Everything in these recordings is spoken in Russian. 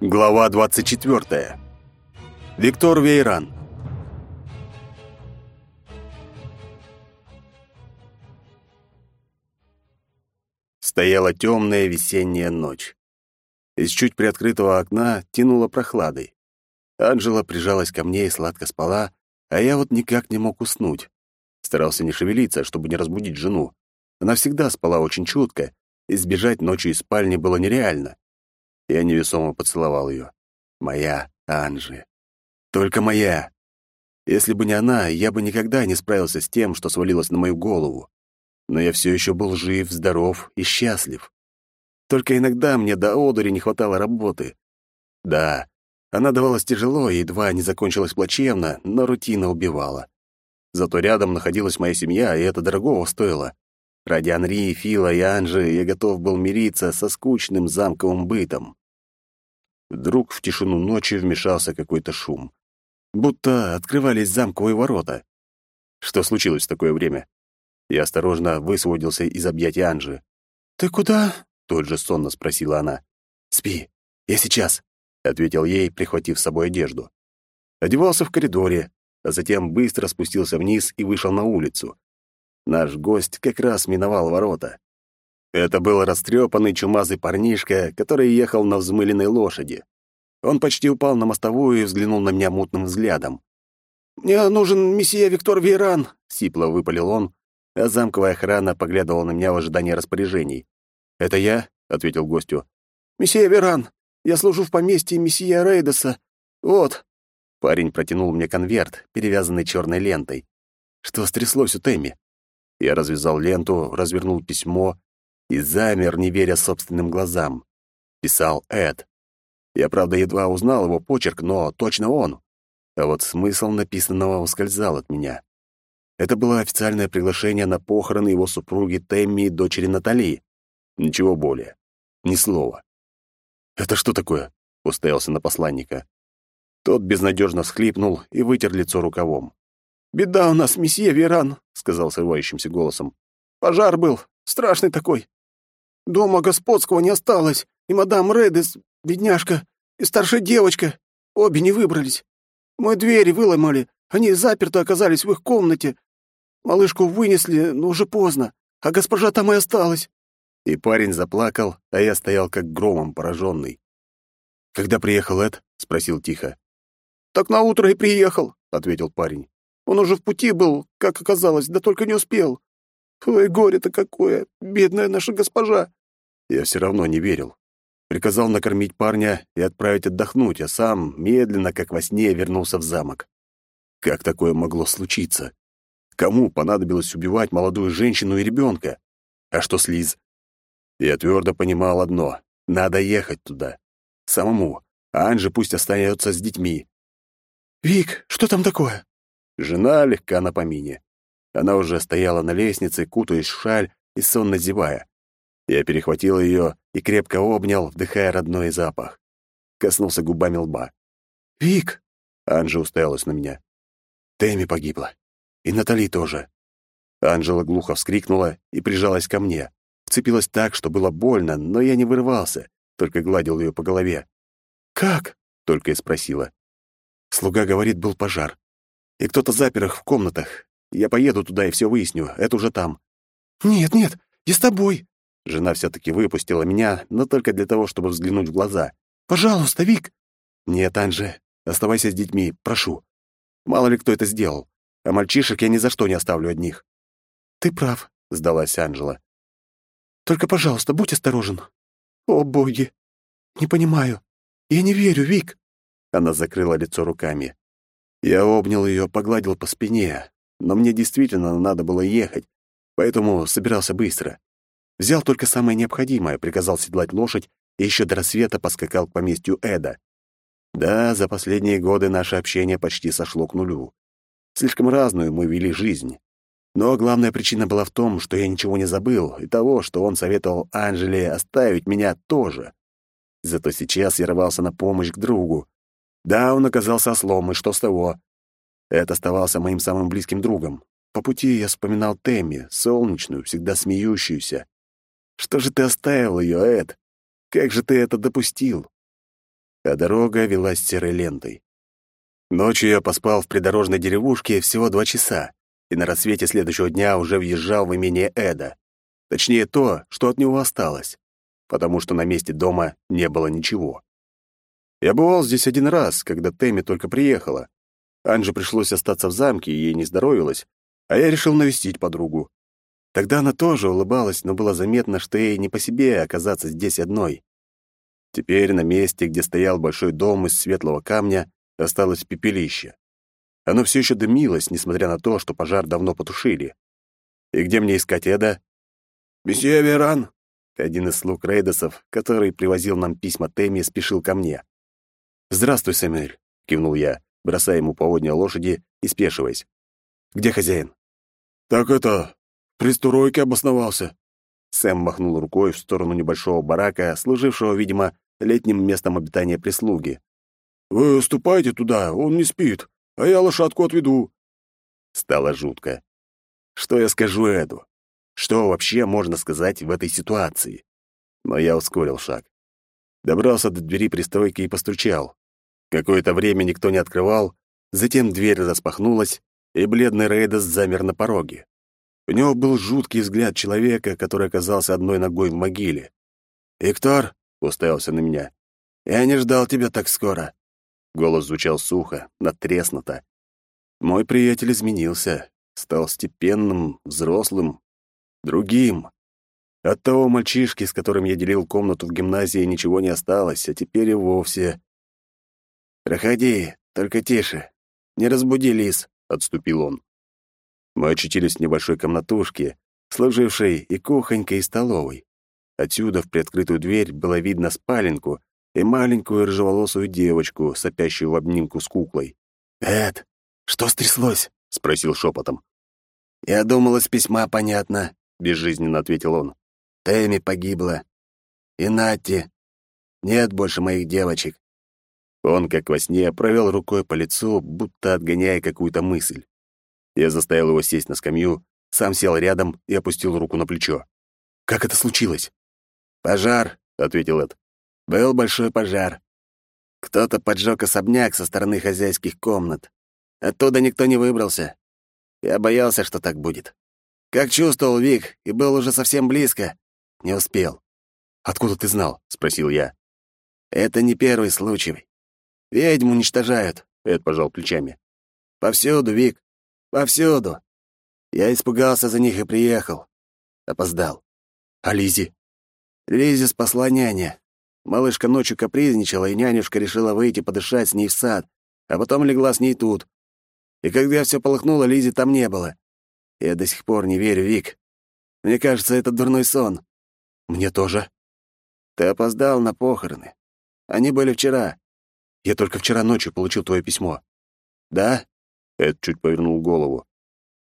Глава 24. Виктор Вейран. Стояла темная весенняя ночь. Из чуть приоткрытого окна тянуло прохладой. Анжела прижалась ко мне и сладко спала, а я вот никак не мог уснуть. Старался не шевелиться, чтобы не разбудить жену. Она всегда спала очень чутко, и сбежать ночью из спальни было нереально. Я невесомо поцеловал ее. Моя Анжи. Только моя. Если бы не она, я бы никогда не справился с тем, что свалилось на мою голову. Но я все еще был жив, здоров и счастлив. Только иногда мне до одури не хватало работы. Да, она давалась тяжело и едва не закончилась плачевно, но рутина убивала. Зато рядом находилась моя семья, и это дорогого стоило. Ради Анри, Фила и Анжи я готов был мириться со скучным замковым бытом. Вдруг в тишину ночи вмешался какой-то шум. Будто открывались замковые ворота. Что случилось в такое время? Я осторожно высвободился из объятий Анжи. «Ты куда?» — тут же сонно спросила она. «Спи, я сейчас», — ответил ей, прихватив с собой одежду. Одевался в коридоре, а затем быстро спустился вниз и вышел на улицу. Наш гость как раз миновал ворота. Это был растрепанный чумазый парнишка, который ехал на взмыленной лошади. Он почти упал на мостовую и взглянул на меня мутным взглядом. «Мне нужен месье Виктор Вейран», — сипло выпалил он, а замковая охрана поглядывала на меня в ожидании распоряжений. «Это я?» — ответил гостю. «Месье Веран, я служу в поместье месье Рейдеса. Вот». Парень протянул мне конверт, перевязанный черной лентой. Что стряслось у Тэмми? Я развязал ленту, развернул письмо и замер, не веря собственным глазам. Писал Эд. Я, правда, едва узнал его почерк, но точно он. А вот смысл написанного ускользал от меня. Это было официальное приглашение на похороны его супруги Тэмми и дочери Натали. Ничего более. Ни слова. «Это что такое?» — уставился на посланника. Тот безнадежно всхлипнул и вытер лицо рукавом. «Беда у нас, месье Веран», — сказал срывающимся голосом. «Пожар был, страшный такой. Дома господского не осталось, и мадам Редес, бедняжка, и старшая девочка, обе не выбрались. Мы двери выломали, они заперты оказались в их комнате. Малышку вынесли, но уже поздно, а госпожа там и осталась». И парень заплакал, а я стоял как громом пораженный. «Когда приехал Эд?» — спросил тихо. «Так на утро и приехал», — ответил парень. «Он уже в пути был, как оказалось, да только не успел. Ой, горе-то какое, бедная наша госпожа!» Я все равно не верил. Приказал накормить парня и отправить отдохнуть, а сам медленно, как во сне, вернулся в замок. Как такое могло случиться? Кому понадобилось убивать молодую женщину и ребенка? А что с Лиз? Я твердо понимал одно — надо ехать туда. Самому. А Анже пусть остается с детьми. «Вик, что там такое?» Жена легка на помине. Она уже стояла на лестнице, кутаясь в шаль и сонно зевая. Я перехватил ее и крепко обнял, вдыхая родной запах. Коснулся губами лба. «Вик!» — Анжа уставилась на меня. «Тэмми погибла. И Натали тоже». Анжела глухо вскрикнула и прижалась ко мне. Вцепилась так, что было больно, но я не вырывался, только гладил ее по голове. «Как?» — только и спросила. Слуга говорит, был пожар. И кто-то запер их в комнатах. Я поеду туда и все выясню. Это уже там. «Нет, нет, я с тобой», Жена все-таки выпустила меня, но только для того, чтобы взглянуть в глаза. «Пожалуйста, Вик!» «Нет, Анже, оставайся с детьми, прошу. Мало ли кто это сделал. А мальчишек я ни за что не оставлю одних». «Ты прав», — сдалась Анжела. «Только, пожалуйста, будь осторожен. О, боги! Не понимаю. Я не верю, Вик!» Она закрыла лицо руками. Я обнял ее, погладил по спине, но мне действительно надо было ехать, поэтому собирался быстро. Взял только самое необходимое, приказал седлать лошадь и еще до рассвета поскакал к поместью Эда. Да, за последние годы наше общение почти сошло к нулю. Слишком разную мы вели жизнь. Но главная причина была в том, что я ничего не забыл, и того, что он советовал Анжеле оставить меня тоже. Зато сейчас я рвался на помощь к другу. Да, он оказался ослом, и что с того? Это оставался моим самым близким другом. По пути я вспоминал Тэмми, солнечную, всегда смеющуюся. Что же ты оставил ее, Эд? Как же ты это допустил? а дорога велась серой лентой. Ночью я поспал в придорожной деревушке всего два часа, и на рассвете следующего дня уже въезжал в имение Эда. Точнее, то, что от него осталось, потому что на месте дома не было ничего. Я бывал здесь один раз, когда Тэмми только приехала. Анже пришлось остаться в замке, ей не здоровилось, а я решил навестить подругу. Тогда она тоже улыбалась, но было заметно, что ей не по себе оказаться здесь одной. Теперь на месте, где стоял большой дом из светлого камня, осталось пепелище. Оно все еще дымилось, несмотря на то, что пожар давно потушили. И где мне искать Эда? «Месье Веран!» Один из слуг Рейдосов, который привозил нам письма Тэмми, спешил ко мне. «Здравствуй, Сэмюэль», — кивнул я, бросая ему поводня лошади и спешиваясь. «Где хозяин?» «Так это... при стройке обосновался». Сэм махнул рукой в сторону небольшого барака, служившего, видимо, летним местом обитания прислуги. «Вы ступайте туда, он не спит, а я лошадку отведу». Стало жутко. Что я скажу Эду? Что вообще можно сказать в этой ситуации? Но я ускорил шаг. Добрался до двери пристройки и постучал. Какое-то время никто не открывал, затем дверь распахнулась, и бледный Рейдас замер на пороге. У него был жуткий взгляд человека, который оказался одной ногой в могиле. «Виктор», — уставился на меня, — «я не ждал тебя так скоро». Голос звучал сухо, натреснуто. Мой приятель изменился, стал степенным, взрослым, другим. От того мальчишки, с которым я делил комнату в гимназии, ничего не осталось, а теперь и вовсе... «Проходи, только тише. Не разбуди лис», — отступил он. Мы очутились в небольшой комнатушке, служившей и кухонькой, и столовой. Отсюда в приоткрытую дверь было видно спаленку и маленькую рыжеволосую девочку, сопящую в обнимку с куклой. «Эд, что стряслось?» — спросил шепотом. «Я думал, из письма понятно», — безжизненно ответил он. «Тэмми погибла. И Натти. Нет больше моих девочек». Он, как во сне, провел рукой по лицу, будто отгоняя какую-то мысль. Я заставил его сесть на скамью, сам сел рядом и опустил руку на плечо. «Как это случилось?» «Пожар», — ответил Эд. «Был большой пожар. Кто-то поджег особняк со стороны хозяйских комнат. Оттуда никто не выбрался. Я боялся, что так будет. Как чувствовал Вик и был уже совсем близко. Не успел. «Откуда ты знал?» — спросил я. «Это не первый случай. Ведьм уничтожают», — Эд пожал плечами. «Повсюду, Вик. Повсюду. Я испугался за них и приехал. Опоздал. А Лизи? Лизи спасла няня. Малышка ночью капризничала, и нянюшка решила выйти подышать с ней в сад, а потом легла с ней тут. И когда все полыхнуло, Лизи там не было. Я до сих пор не верю, Вик. Мне кажется, это дурной сон. Мне тоже. Ты опоздал на похороны. Они были вчера. Я только вчера ночью получил твое письмо. Да? Эд чуть повернул голову.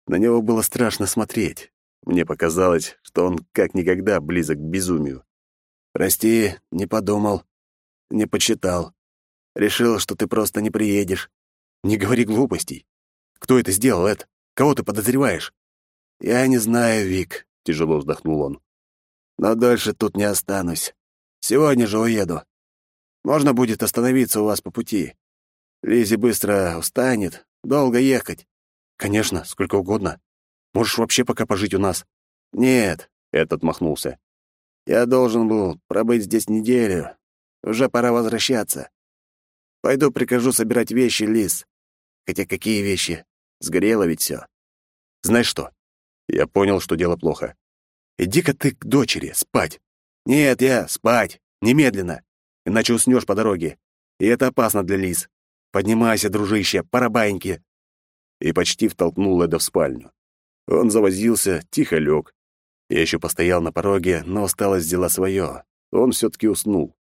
На него было страшно смотреть. Мне показалось, что он как никогда близок к безумию. Прости, не подумал, не почитал. Решил, что ты просто не приедешь. Не говори глупостей. Кто это сделал, Эд? Кого ты подозреваешь?» «Я не знаю, Вик», — тяжело вздохнул он. «Но дольше тут не останусь. Сегодня же уеду. Можно будет остановиться у вас по пути. Лизи быстро устанет. Долго ехать». «Конечно, сколько угодно. Можешь вообще пока пожить у нас». «Нет», — этот махнулся. «Я должен был пробыть здесь неделю. Уже пора возвращаться. Пойду прикажу собирать вещи, Лиз. Хотя какие вещи? Сгорело ведь все. Знаешь что? Я понял, что дело плохо. Иди-ка ты к дочери, спать. Нет, я спать. Немедленно. Иначе уснешь по дороге. И это опасно для лис. Поднимайся, дружище, пора баиньки. И почти втолкнул Эда в спальню. Он завозился, тихо лег. Я еще постоял на пороге, но усталость взяла свое. Он все-таки уснул.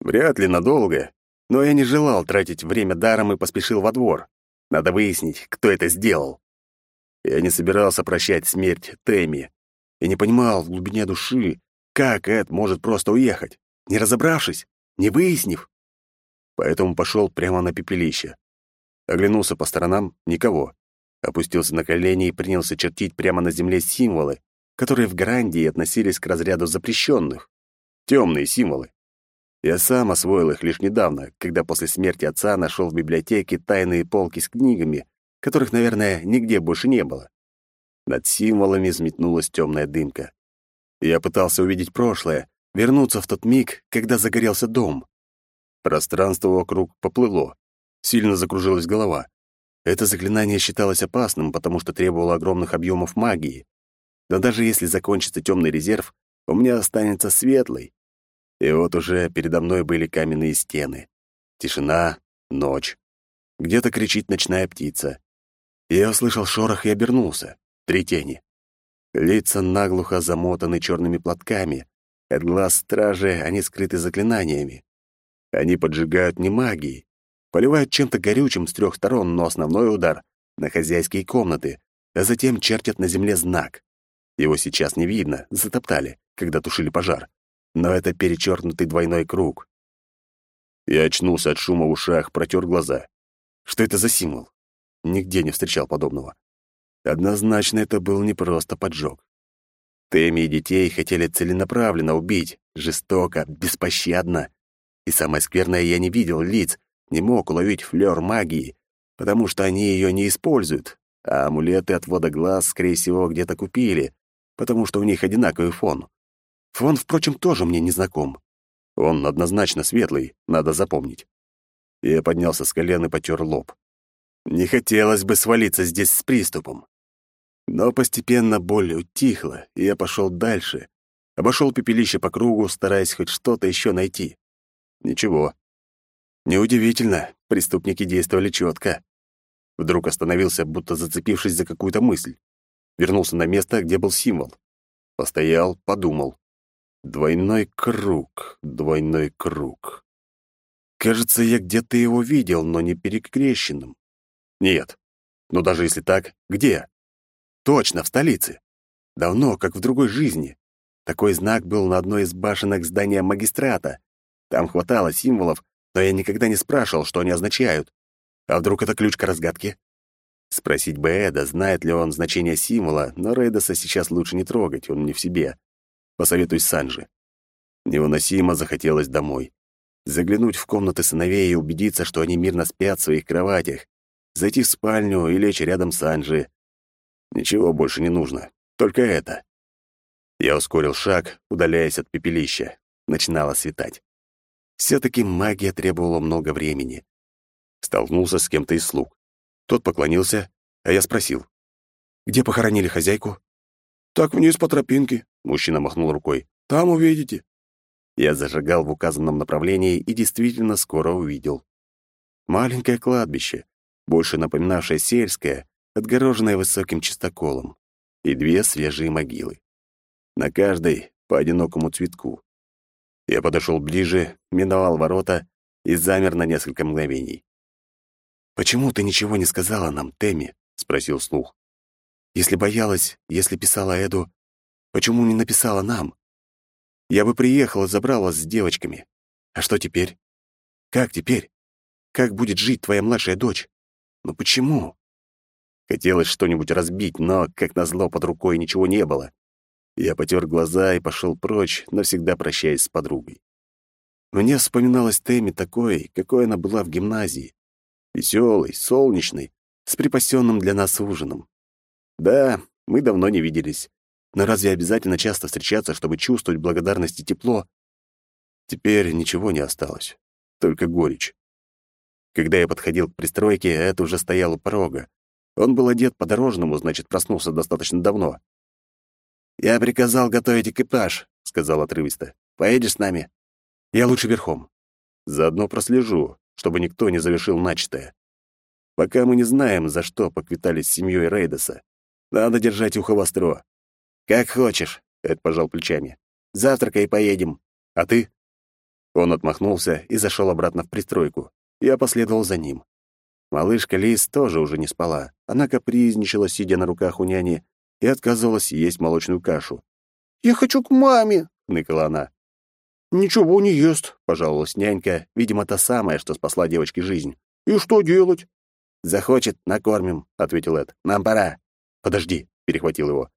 Вряд ли надолго, но я не желал тратить время даром и поспешил во двор. Надо выяснить, кто это сделал. Я не собирался прощать смерть Тэмми и не понимал в глубине души, как Эд может просто уехать, не разобравшись, не выяснив. Поэтому пошел прямо на пепелище. Оглянулся по сторонам — никого. Опустился на колени и принялся чертить прямо на земле символы, которые в Грандии относились к разряду запрещенных. Темные символы. Я сам освоил их лишь недавно, когда после смерти отца нашел в библиотеке тайные полки с книгами, которых, наверное, нигде больше не было. Над символами взметнулась темная дымка. Я пытался увидеть прошлое, вернуться в тот миг, когда загорелся дом. Пространство вокруг поплыло. Сильно закружилась голова. Это заклинание считалось опасным, потому что требовало огромных объемов магии. Но даже если закончится темный резерв, у меня останется светлый. И вот уже передо мной были каменные стены. Тишина, ночь. Где-то кричит ночная птица. Я услышал шорох и обернулся. Три тени. Лица наглухо замотаны черными платками. От глаз стражи они скрыты заклинаниями. Они поджигают не магией. Поливают чем-то горючим с трех сторон, но основной удар — на хозяйские комнаты, а затем чертят на земле знак. Его сейчас не видно, затоптали, когда тушили пожар. Но это перечеркнутый двойной круг. Я очнулся от шума в ушах, протер глаза. Что это за символ? Нигде не встречал подобного. Однозначно это был не просто поджог. Тэмми и детей хотели целенаправленно убить, жестоко, беспощадно. И самое скверное, я не видел лиц, не мог уловить флёр магии, потому что они ее не используют, а амулеты отвода глаз, скорее всего, где-то купили, потому что у них одинаковый фон. Фон, впрочем, тоже мне не знаком. Он однозначно светлый, надо запомнить. Я поднялся с колен и потер лоб. Не хотелось бы свалиться здесь с приступом. Но постепенно боль утихла, и я пошел дальше. Обошел пепелище по кругу, стараясь хоть что-то еще найти. Ничего. Неудивительно, преступники действовали четко. Вдруг остановился, будто зацепившись за какую-то мысль. Вернулся на место, где был символ. Постоял, подумал. Двойной круг, двойной круг. Кажется, я где-то его видел, но не перекрещенным. Нет. Но даже если так, где? Точно, в столице. Давно, как в другой жизни. Такой знак был на одной из башенок здания магистрата. Там хватало символов, но я никогда не спрашивал, что они означают. А вдруг это ключ к разгадке? Спросить бы Эда, знает ли он значение символа, но Рейдоса сейчас лучше не трогать, он не в себе. Посоветуюсь Санджи. Невыносимо захотелось домой. Заглянуть в комнаты сыновей и убедиться, что они мирно спят в своих кроватях. Зайти в спальню и лечь рядом с Анджи. Ничего больше не нужно. Только это. Я ускорил шаг, удаляясь от пепелища. Начинало светать. Все-таки магия требовала много времени. Столкнулся с кем-то из слуг. Тот поклонился, а я спросил. «Где похоронили хозяйку?» «Так вниз по тропинке», — мужчина махнул рукой. «Там увидите». Я зажигал в указанном направлении и действительно скоро увидел. Маленькое кладбище, больше напоминавшее сельское, отгороженная высоким чистоколом, и две свежие могилы. На каждой по одинокому цветку. Я подошел ближе, миновал ворота и замер на несколько мгновений. «Почему ты ничего не сказала нам, Тэмми?» — спросил слух. «Если боялась, если писала Эду, почему не написала нам? Я бы приехал и забрал вас с девочками. А что теперь? Как теперь? Как будет жить твоя младшая дочь? Но почему?» Хотелось что-нибудь разбить, но, как назло, под рукой ничего не было. Я потер глаза и пошел прочь, навсегда прощаясь с подругой. Мне вспоминалась Тэмми такой, какой она была в гимназии. Веселой, солнечной, с припасенным для нас ужином. Да, мы давно не виделись. Но разве обязательно часто встречаться, чтобы чувствовать благодарность и тепло? Теперь ничего не осталось, только горечь. Когда я подходил к пристройке, это уже стоял у порога, он был одет по-дорожному, значит, проснулся достаточно давно. «Я приказал готовить экипаж», — сказал отрывисто. «Поедешь с нами?» «Я лучше верхом. Заодно прослежу, чтобы никто не завершил начатое. Пока мы не знаем, за что поквитались с семьей Рейдоса. Надо держать ухо востро». «Как хочешь», — Эд пожал плечами. «Завтракай и поедем. А ты?» Он отмахнулся и зашел обратно в пристройку. Я последовал за ним. Малышка Лис тоже уже не спала. Она капризничала, сидя на руках у няни, и отказывалась есть молочную кашу. «Я хочу к маме!» — ныкала она. «Ничего не ест», — пожаловалась нянька, видимо, та самая, что спасла девочке жизнь. «И что делать?» «Захочет, накормим», — ответил Эд. «Нам пора». «Подожди», — перехватил его.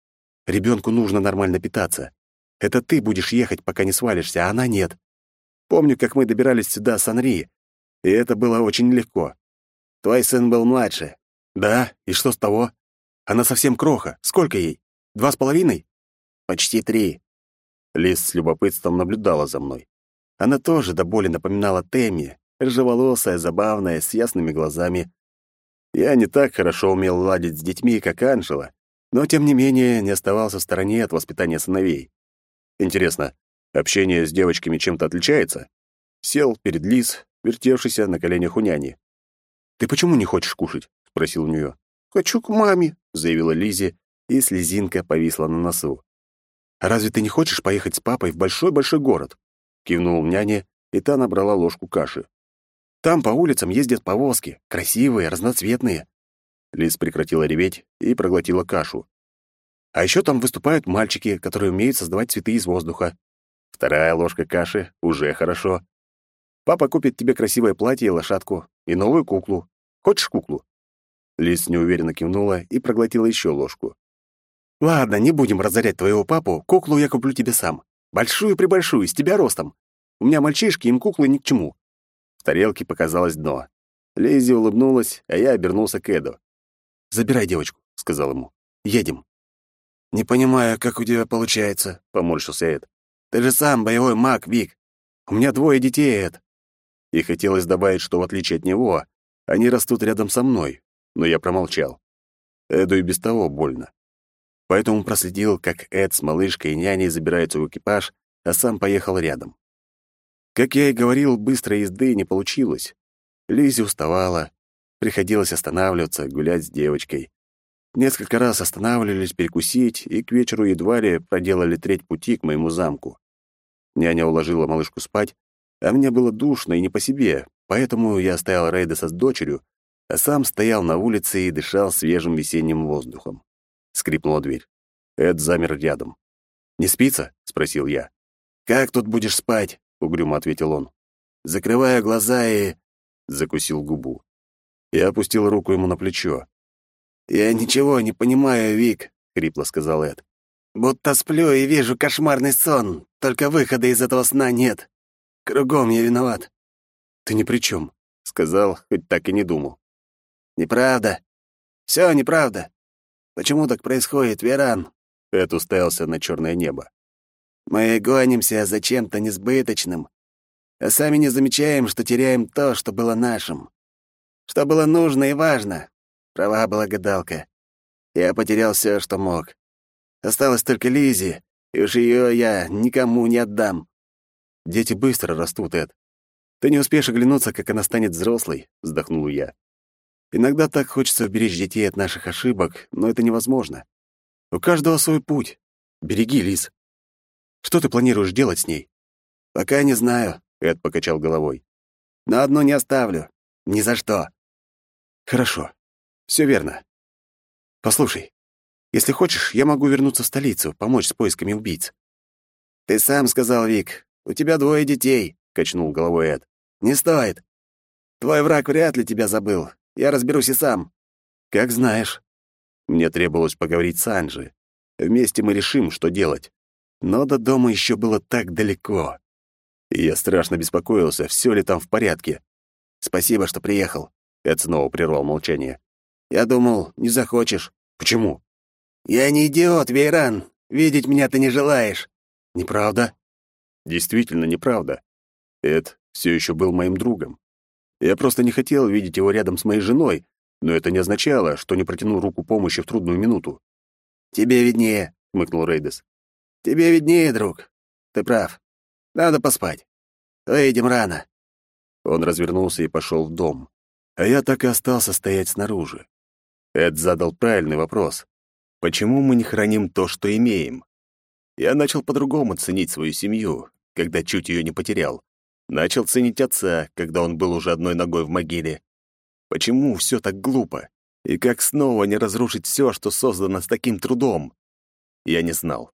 «Ребенку нужно нормально питаться. Это ты будешь ехать, пока не свалишься, а она нет». Помню, как мы добирались сюда с Анри, и это было очень легко. Твой сын был младше. Да, и что с того? Она совсем кроха. Сколько ей? Два с половиной? Почти три. Лис с любопытством наблюдала за мной. Она тоже до боли напоминала Тэмми, рыжеволосая, забавная, с ясными глазами. Я не так хорошо умел ладить с детьми, как Анжела, но, тем не менее, не оставался в стороне от воспитания сыновей. Интересно, общение с девочками чем-то отличается? Сел перед Лиз, вертевшийся на коленях у няни. «Ты почему не хочешь кушать?» — спросил у нее. «Хочу к маме», — заявила Лизе, и слезинка повисла на носу. «А разве ты не хочешь поехать с папой в большой-большой город?» — кивнул няне, и та набрала ложку каши. «Там по улицам ездят повозки, красивые, разноцветные». Лиз прекратила реветь и проглотила кашу. «А еще там выступают мальчики, которые умеют создавать цветы из воздуха. Вторая ложка каши уже хорошо. Папа купит тебе красивое платье и лошадку, и новую куклу. Хочешь куклу?» Лис неуверенно кивнула и проглотила еще ложку. «Ладно, не будем разорять твоего папу, куклу я куплю тебе сам. Большую-пребольшую, с тебя ростом. У меня мальчишки, им куклы ни к чему». В тарелке показалось дно. Лиззи улыбнулась, а я обернулся к Эду. «Забирай девочку», — сказал ему. «Едем». «Не понимаю, как у тебя получается», — поморщился Эд. «Ты же сам боевой маг, Вик. У меня двое детей, Эд. И хотелось добавить, что в отличие от него, они растут рядом со мной, но я промолчал. Эду и без того больно. Поэтому проследил, как Эд с малышкой и няней забираются в экипаж, а сам поехал рядом. Как я и говорил, быстрой езды не получилось. Лизи уставала, приходилось останавливаться, гулять с девочкой. Несколько раз останавливались перекусить, и к вечеру едва ли проделали треть пути к моему замку. Няня уложила малышку спать, а мне было душно и не по себе, поэтому я оставил Рейдеса с дочерью, а сам стоял на улице и дышал свежим весенним воздухом. Скрипнула дверь. Эд замер рядом. «Не спится?» — спросил я. «Как тут будешь спать?» — угрюмо ответил он. «Закрывая глаза и...» — закусил губу. Я опустил руку ему на плечо. «Я ничего не понимаю, Вик», — хрипло сказал Эд. «Будто сплю и вижу кошмарный сон, только выхода из этого сна нет. Кругом я виноват». «Ты ни при чем», — сказал, хоть так и не думал. «Неправда. Все неправда. Почему так происходит, Веран?» Эд уставился на черное небо. «Мы гонимся за чем-то несбыточным, а сами не замечаем, что теряем то, что было нашим. Что было нужно и важно. Права была гадалка. Я потерял все, что мог. Осталось только Лизи, и уж ее я никому не отдам. Дети быстро растут, Эд. Ты не успеешь оглянуться, как она станет взрослой, вздохнул я. Иногда так хочется уберечь детей от наших ошибок, но это невозможно. У каждого свой путь. Береги, Лиз. Что ты планируешь делать с ней? Пока не знаю, Эд покачал головой. Но одну не оставлю. Ни за что. Хорошо. Все верно. Послушай, если хочешь, я могу вернуться в столицу, помочь с поисками убийц. Ты сам сказал, Вик, у тебя двое детей», — качнул головой Эд. «Не стоит. Твой враг вряд ли тебя забыл. Я разберусь и сам». «Как знаешь». Мне требовалось поговорить с Анжи. Вместе мы решим, что делать. Но до дома еще было так далеко. И я страшно беспокоился, все ли там в порядке. «Спасибо, что приехал», — Эд снова прервал молчание. «Я думал, не захочешь». «Почему?» «Я не идиот, Вейран. Видеть меня ты не желаешь». «Неправда?» Действительно неправда. Эд все еще был моим другом. Я просто не хотел видеть его рядом с моей женой, но это не означало, что не протяну руку помощи в трудную минуту. «Тебе виднее», — хмыкнул Рейдес. «Тебе виднее, друг. Ты прав. Надо поспать. Выйдем рано». Он развернулся и пошел в дом. А я так и остался стоять снаружи. Эд задал правильный вопрос. Почему мы не храним то, что имеем? Я начал по-другому ценить свою семью, когда чуть ее не потерял. Начал ценить отца, когда он был уже одной ногой в могиле. Почему все так глупо? И как снова не разрушить все, что создано с таким трудом? Я не знал.